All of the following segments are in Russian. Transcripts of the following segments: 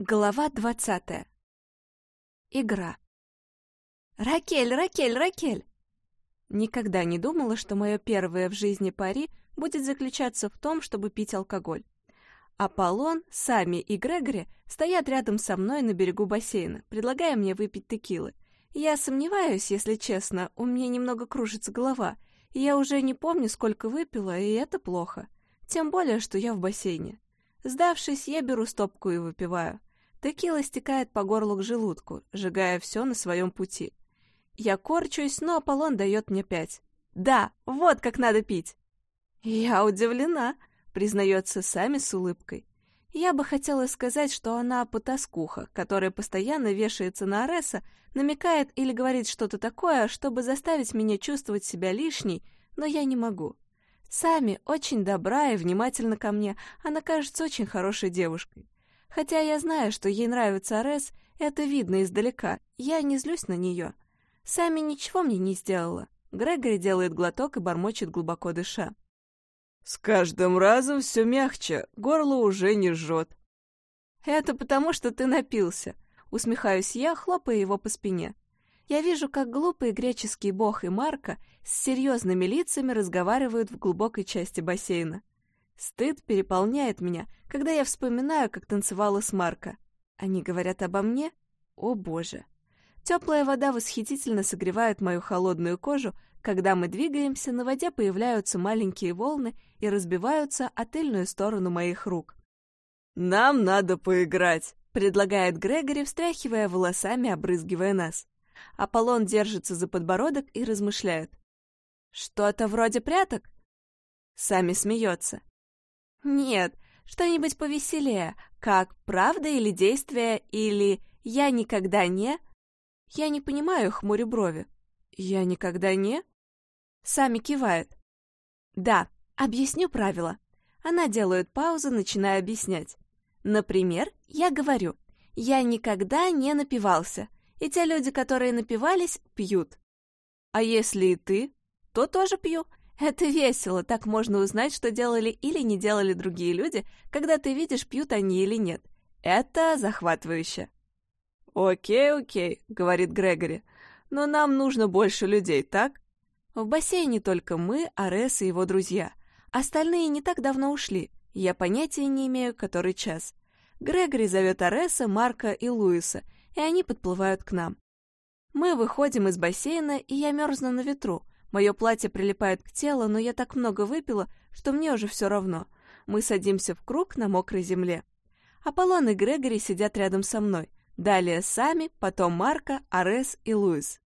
Глава двадцатая. Игра. «Ракель, Ракель, Ракель!» Никогда не думала, что мое первое в жизни пари будет заключаться в том, чтобы пить алкоголь. Аполлон, Сами и Грегори стоят рядом со мной на берегу бассейна, предлагая мне выпить текилы. Я сомневаюсь, если честно, у меня немного кружится голова, и я уже не помню, сколько выпила, и это плохо. Тем более, что я в бассейне. Сдавшись, я беру стопку и выпиваю. Текила стекает по горлу к желудку, сжигая все на своем пути. Я корчусь, но Аполлон дает мне пять. «Да, вот как надо пить!» «Я удивлена», — признается Сами с улыбкой. Я бы хотела сказать, что она потаскуха, которая постоянно вешается на Ареса, намекает или говорит что-то такое, чтобы заставить меня чувствовать себя лишней, но я не могу. Сами очень добра и внимательна ко мне, она кажется очень хорошей девушкой. Хотя я знаю, что ей нравится Арес, это видно издалека, я не злюсь на нее. Сами ничего мне не сделала. Грегори делает глоток и бормочет глубоко дыша. «С каждым разом все мягче, горло уже не жжет». «Это потому, что ты напился», — усмехаюсь я, хлопая его по спине. Я вижу, как глупый греческий бог и Марка с серьезными лицами разговаривают в глубокой части бассейна. Стыд переполняет меня, когда я вспоминаю, как танцевала с Марко. Они говорят обо мне? О боже! Теплая вода восхитительно согревает мою холодную кожу, когда мы двигаемся, на воде появляются маленькие волны и разбиваются о тыльную сторону моих рук. «Нам надо поиграть», — предлагает Грегори, встряхивая волосами, обрызгивая нас. Аполлон держится за подбородок и размышляет. «Что-то вроде пряток?» Сами смеется. «Нет, что-нибудь повеселее, как правда или действие, или я никогда не...» Я не понимаю, хмурю брови. «Я никогда не...» Сами кивает. «Да, объясню правила». Она делает паузу, начиная объяснять. Например, я говорю, я никогда не напивался, и те люди, которые напивались, пьют. А если и ты, то тоже пью. Это весело, так можно узнать, что делали или не делали другие люди, когда ты видишь, пьют они или нет. Это захватывающе. «Окей, окей», — говорит Грегори, — «но нам нужно больше людей, так?» В бассейне только мы, Арес и его друзья. Остальные не так давно ушли. Я понятия не имею, который час. Грегори зовет Ареса, Марка и Луиса, и они подплывают к нам. Мы выходим из бассейна, и я мерзну на ветру. Мое платье прилипает к телу, но я так много выпила, что мне уже все равно. Мы садимся в круг на мокрой земле. Аполлон и Грегори сидят рядом со мной. Далее сами, потом Марка, Арес и Луис.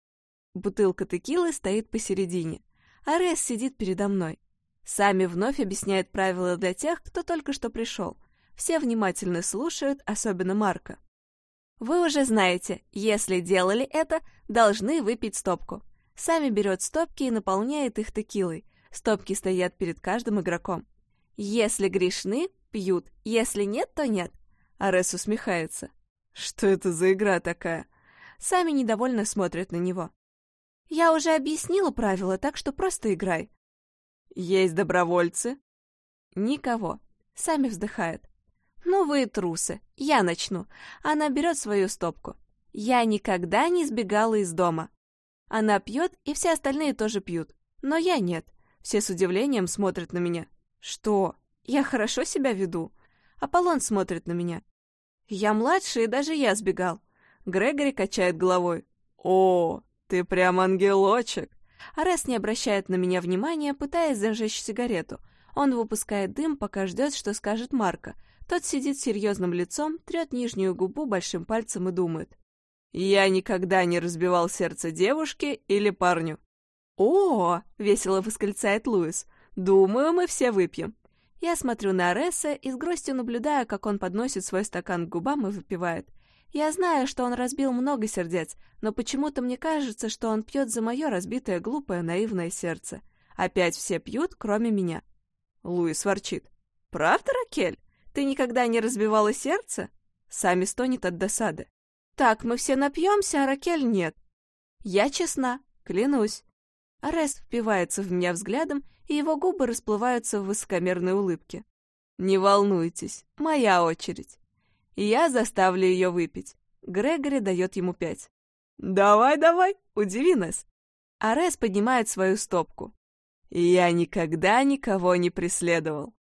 Бутылка текилы стоит посередине. Арес сидит передо мной. Сами вновь объясняет правила для тех, кто только что пришел. Все внимательно слушают, особенно Марка. Вы уже знаете, если делали это, должны выпить стопку. Сами берет стопки и наполняет их текилой. Стопки стоят перед каждым игроком. Если грешны, пьют, если нет, то нет. Арес усмехается. Что это за игра такая? Сами недовольно смотрят на него. Я уже объяснила правила, так что просто играй. Есть добровольцы? Никого. Сами вздыхает. «Ну вы трусы. Я начну». Она берет свою стопку. «Я никогда не сбегала из дома». Она пьет, и все остальные тоже пьют. Но я нет. Все с удивлением смотрят на меня. «Что? Я хорошо себя веду?» Аполлон смотрит на меня. «Я младший, и даже я сбегал». Грегори качает головой. «О, ты прям ангелочек!» Арес не обращает на меня внимания, пытаясь зажечь сигарету. Он выпускает дым, пока ждет, что скажет Марка, тот сидит с серьезным лицом, трет нижнюю губу большим пальцем и думает. «Я никогда не разбивал сердце девушке или парню». «О!» — весело восклицает Луис. «Думаю, мы все выпьем». Я смотрю на Ареса и с грустью наблюдаю, как он подносит свой стакан к губам и выпивает. Я знаю, что он разбил много сердец, но почему-то мне кажется, что он пьет за мое разбитое, глупое, наивное сердце. Опять все пьют, кроме меня. Луис ворчит. «Правда, Ракель?» Ты никогда не разбивала сердце? Сами стонет от досады. Так, мы все напьемся, а Ракель нет. Я честна, клянусь. Арес впивается в меня взглядом, и его губы расплываются в высокомерной улыбке. Не волнуйтесь, моя очередь. Я заставлю ее выпить. Грегори дает ему пять. «Давай, давай, удиви нас!» Арес поднимает свою стопку. «Я никогда никого не преследовал».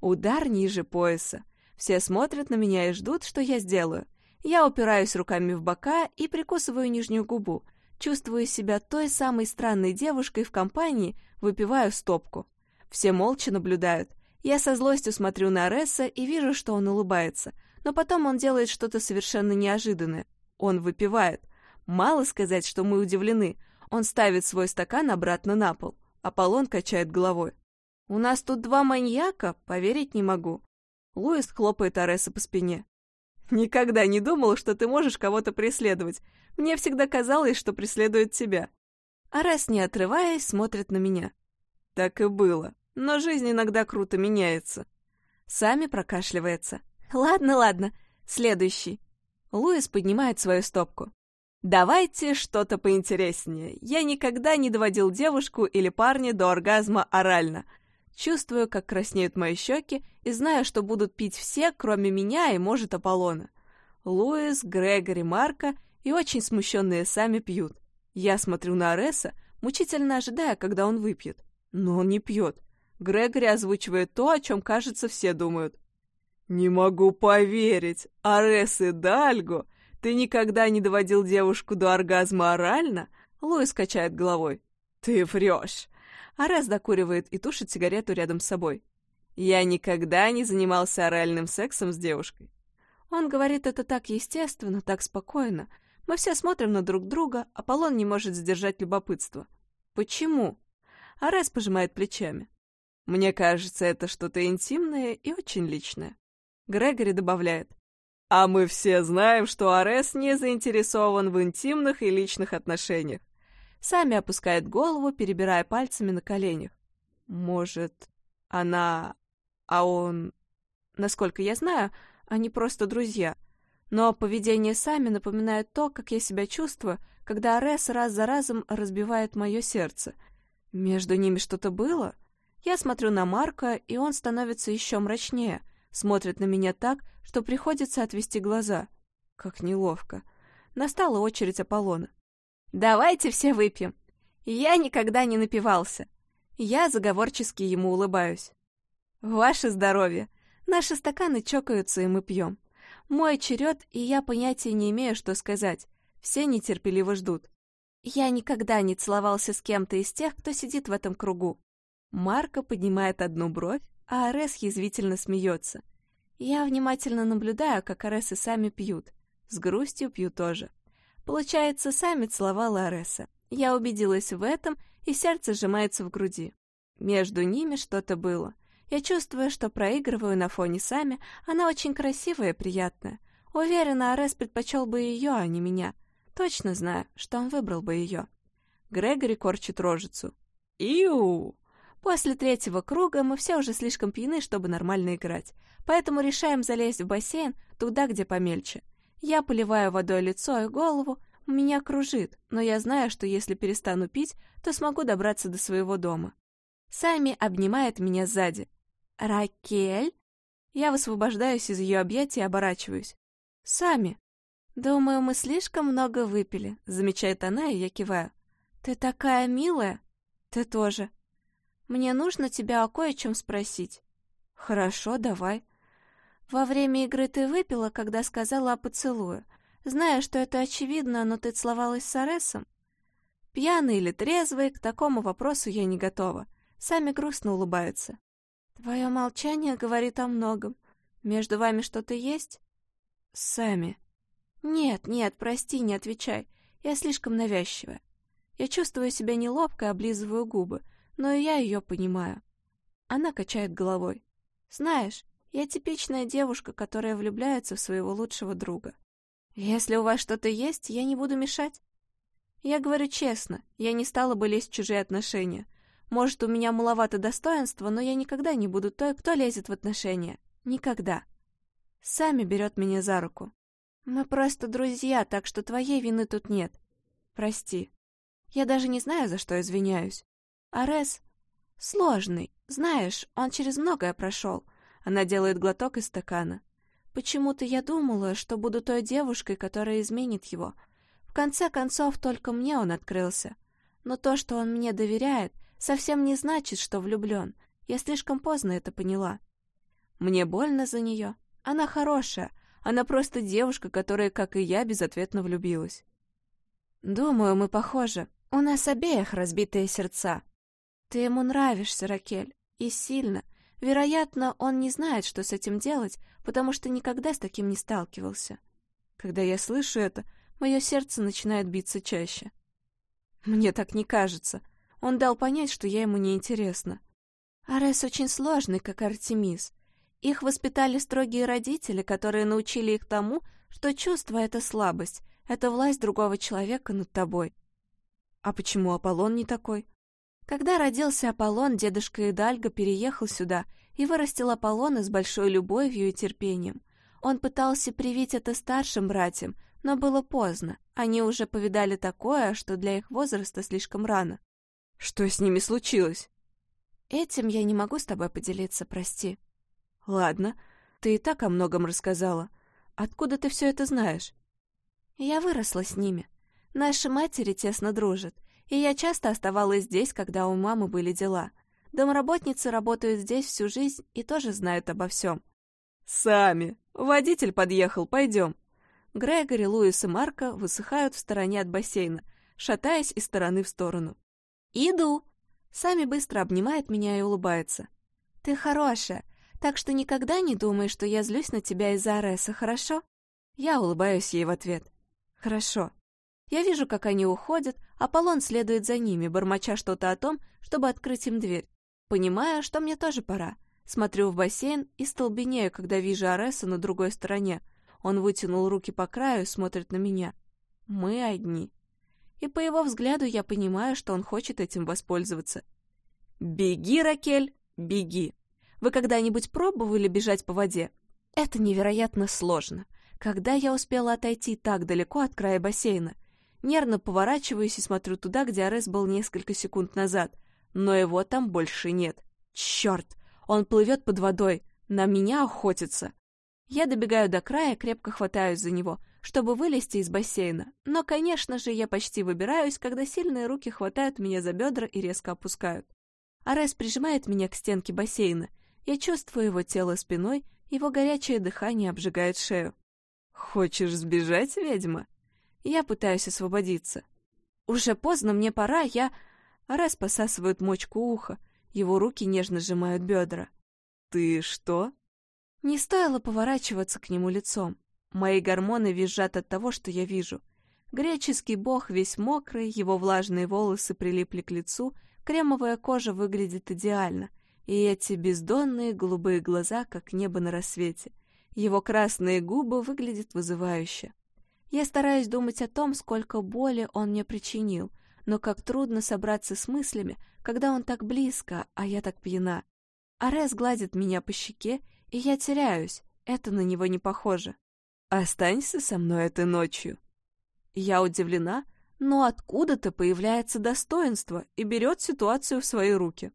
Удар ниже пояса. Все смотрят на меня и ждут, что я сделаю. Я упираюсь руками в бока и прикусываю нижнюю губу. Чувствую себя той самой странной девушкой в компании, выпиваю стопку. Все молча наблюдают. Я со злостью смотрю на Ареса и вижу, что он улыбается. Но потом он делает что-то совершенно неожиданное. Он выпивает. Мало сказать, что мы удивлены. Он ставит свой стакан обратно на пол. Аполлон качает головой. «У нас тут два маньяка, поверить не могу». Луис хлопает Ареса по спине. «Никогда не думал, что ты можешь кого-то преследовать. Мне всегда казалось, что преследует тебя». Арес, не отрываясь, смотрит на меня. «Так и было. Но жизнь иногда круто меняется». Сами прокашливается. «Ладно, ладно. Следующий». Луис поднимает свою стопку. Давайте что-то поинтереснее. Я никогда не доводил девушку или парня до оргазма орально. Чувствую, как краснеют мои щеки, и знаю, что будут пить все, кроме меня и, может, Аполлона. Луис, Грегори, Марка и очень смущенные сами пьют. Я смотрю на Ареса, мучительно ожидая, когда он выпьет. Но он не пьет. Грегори озвучивает то, о чем, кажется, все думают. «Не могу поверить! Арес и Дальго «Ты никогда не доводил девушку до оргазма орально?» Луис качает головой. «Ты врешь!» Арес докуривает и тушит сигарету рядом с собой. «Я никогда не занимался оральным сексом с девушкой». Он говорит это так естественно, так спокойно. Мы все смотрим на друг друга, а Аполлон не может сдержать любопытство. «Почему?» Арес пожимает плечами. «Мне кажется, это что-то интимное и очень личное». Грегори добавляет. А мы все знаем, что Арес не заинтересован в интимных и личных отношениях. Сами опускает голову, перебирая пальцами на коленях. Может, она... А он... Насколько я знаю, они просто друзья. Но поведение сами напоминает то, как я себя чувствую, когда Арес раз за разом разбивает мое сердце. Между ними что-то было? Я смотрю на Марка, и он становится еще мрачнее, смотрит на меня так, что приходится отвести глаза. Как неловко. Настала очередь Аполлона. «Давайте все выпьем. Я никогда не напивался». Я заговорчески ему улыбаюсь. «Ваше здоровье. Наши стаканы чокаются, и мы пьем. Мой черед, и я понятия не имею, что сказать. Все нетерпеливо ждут. Я никогда не целовался с кем-то из тех, кто сидит в этом кругу». Марко поднимает одну бровь, а Арес язвительно смеется. Я внимательно наблюдаю, как Аресы сами пьют. С грустью пью тоже. Получается, сами целовала Ареса. Я убедилась в этом, и сердце сжимается в груди. Между ними что-то было. Я чувствую, что проигрываю на фоне сами, она очень красивая и приятная. Уверена, Арес предпочел бы ее, а не меня. Точно знаю, что он выбрал бы ее. Грегори корчит рожицу. «Иу!» После третьего круга мы все уже слишком пьяны, чтобы нормально играть, поэтому решаем залезть в бассейн туда, где помельче. Я поливаю водой лицо и голову, меня кружит, но я знаю, что если перестану пить, то смогу добраться до своего дома. Сами обнимает меня сзади. «Ракель?» Я высвобождаюсь из ее объятий и оборачиваюсь. «Сами?» «Думаю, мы слишком много выпили», — замечает она, и я киваю. «Ты такая милая!» «Ты тоже!» Мне нужно тебя о кое-чем спросить». «Хорошо, давай». «Во время игры ты выпила, когда сказала о поцелуе. Зная, что это очевидно, но ты целовалась с Аресом?» Пьяный или трезвый, к такому вопросу я не готова. Сами грустно улыбаются. «Твое молчание говорит о многом. Между вами что-то есть?» «Сами». «Нет, нет, прости, не отвечай. Я слишком навязчивая. Я чувствую себя неловко облизываю губы но и я ее понимаю. Она качает головой. Знаешь, я типичная девушка, которая влюбляется в своего лучшего друга. Если у вас что-то есть, я не буду мешать. Я говорю честно, я не стала бы лезть в чужие отношения. Может, у меня маловато достоинства, но я никогда не буду той, кто лезет в отношения. Никогда. Сами берет меня за руку. Мы просто друзья, так что твоей вины тут нет. Прости. Я даже не знаю, за что извиняюсь. Арес сложный, знаешь, он через многое прошел. Она делает глоток из стакана. Почему-то я думала, что буду той девушкой, которая изменит его. В конце концов, только мне он открылся. Но то, что он мне доверяет, совсем не значит, что влюблен. Я слишком поздно это поняла. Мне больно за нее. Она хорошая. Она просто девушка, которая, как и я, безответно влюбилась. Думаю, мы похожи. У нас обеих разбитые сердца. Ты ему нравишься, Ракель. И сильно. Вероятно, он не знает, что с этим делать, потому что никогда с таким не сталкивался. Когда я слышу это, мое сердце начинает биться чаще. Мне так не кажется. Он дал понять, что я ему не интересна. Арес очень сложный, как Артемис. Их воспитали строгие родители, которые научили их тому, что чувство — это слабость, это власть другого человека над тобой. А почему Аполлон не такой? Когда родился Аполлон, дедушка Идальго переехал сюда и вырастил Аполлона с большой любовью и терпением. Он пытался привить это старшим братьям, но было поздно. Они уже повидали такое, что для их возраста слишком рано. Что с ними случилось? Этим я не могу с тобой поделиться, прости. Ладно, ты и так о многом рассказала. Откуда ты все это знаешь? Я выросла с ними. Наши матери тесно дружат, и я часто оставалась здесь, когда у мамы были дела. Домработницы работают здесь всю жизнь и тоже знают обо всем. «Сами! Водитель подъехал, пойдем!» Грегори, Луис и Марко высыхают в стороне от бассейна, шатаясь из стороны в сторону. «Иду!» Сами быстро обнимает меня и улыбается. «Ты хорошая, так что никогда не думай, что я злюсь на тебя из-за Ареса, хорошо?» Я улыбаюсь ей в ответ. «Хорошо». Я вижу, как они уходят, Аполлон следует за ними, бормоча что-то о том, чтобы открыть им дверь. Понимаю, что мне тоже пора. Смотрю в бассейн и столбенею, когда вижу Ареса на другой стороне. Он вытянул руки по краю и смотрит на меня. Мы одни. И по его взгляду я понимаю, что он хочет этим воспользоваться. «Беги, Ракель, беги!» Вы когда-нибудь пробовали бежать по воде? Это невероятно сложно. Когда я успела отойти так далеко от края бассейна? Нервно поворачиваюсь и смотрю туда, где Арес был несколько секунд назад. Но его там больше нет. Черт! Он плывет под водой. На меня охотится. Я добегаю до края, крепко хватаюсь за него, чтобы вылезти из бассейна. Но, конечно же, я почти выбираюсь, когда сильные руки хватают меня за бедра и резко опускают. Арес прижимает меня к стенке бассейна. Я чувствую его тело спиной, его горячее дыхание обжигает шею. «Хочешь сбежать, ведьма?» Я пытаюсь освободиться. Уже поздно, мне пора, я... Раз посасывает мочку уха, его руки нежно сжимают бедра. «Ты что?» Не стоило поворачиваться к нему лицом. Мои гормоны визжат от того, что я вижу. Греческий бог весь мокрый, его влажные волосы прилипли к лицу, кремовая кожа выглядит идеально, и эти бездонные голубые глаза, как небо на рассвете. Его красные губы выглядят вызывающе. Я стараюсь думать о том, сколько боли он мне причинил, но как трудно собраться с мыслями, когда он так близко, а я так пьяна. Арес гладит меня по щеке, и я теряюсь, это на него не похоже. «Останься со мной этой ночью». Я удивлена, но откуда-то появляется достоинство и берет ситуацию в свои руки.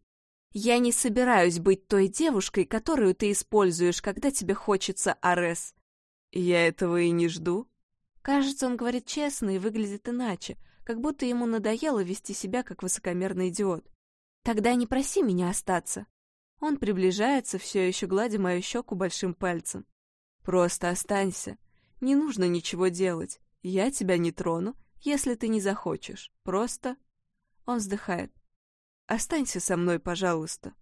«Я не собираюсь быть той девушкой, которую ты используешь, когда тебе хочется, Арес». «Я этого и не жду», Кажется, он говорит честно и выглядит иначе, как будто ему надоело вести себя как высокомерный идиот. «Тогда не проси меня остаться». Он приближается, все еще гладя мою щеку большим пальцем. «Просто останься. Не нужно ничего делать. Я тебя не трону, если ты не захочешь. Просто...» Он вздыхает. «Останься со мной, пожалуйста».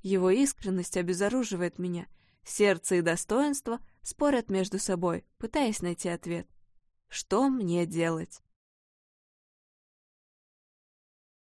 Его искренность обезоруживает меня. Сердце и достоинство спорят между собой, пытаясь найти ответ. Что мне делать?